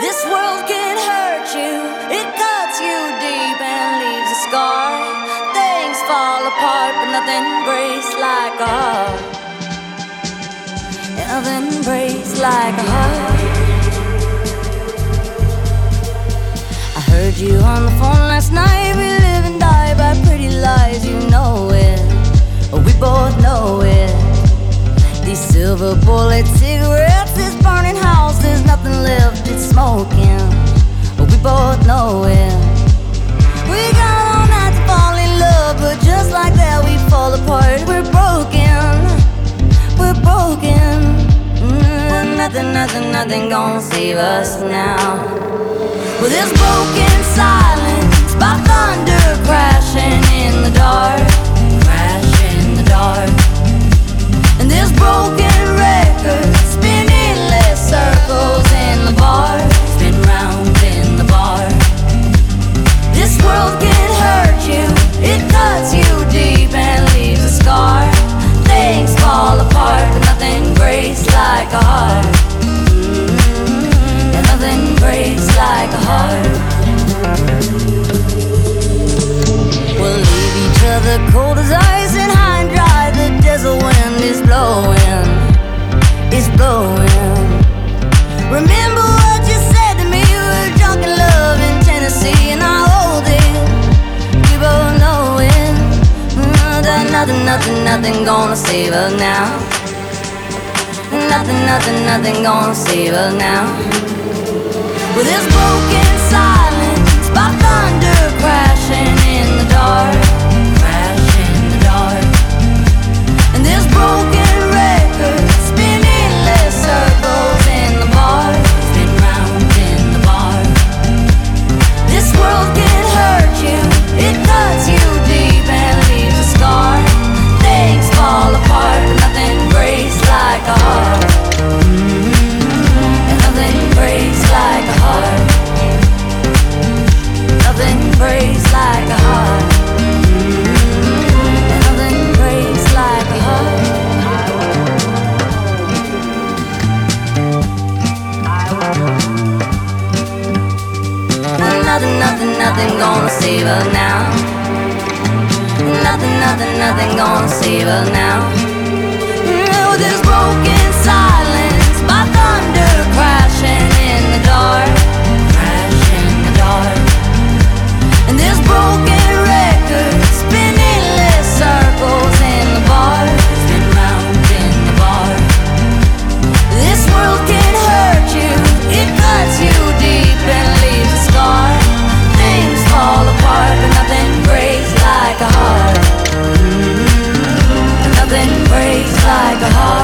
This world can hurt you, it cuts you deep and leaves a scar. Things fall apart, but nothing breaks like a heart. Nothing breaks like a heart. I heard you on the phone last night. We live and die by pretty lies, you know it. We both know it. These silver bullet cigarettes, this burning house, there's nothing left, it's smoking. But we both know it. We got all night to fall in love, but just like that, we fall apart. We're broken, we're broken. Mm, nothing, nothing, nothing gonna save us now. Well, this broken silence by thunder crashing in the dark, ice and high and dry. The desert wind is blowing, it's blowing. Remember what you said to me? Love in Tennessee, and I hold it. Both know it. That nothing, nothing, nothing gonna save us now. Nothing, nothing, nothing gonna save us now. With this broken nothing, gonna save us now. Nothing, nothing, nothing gonna save us now. With this broken. like a heart.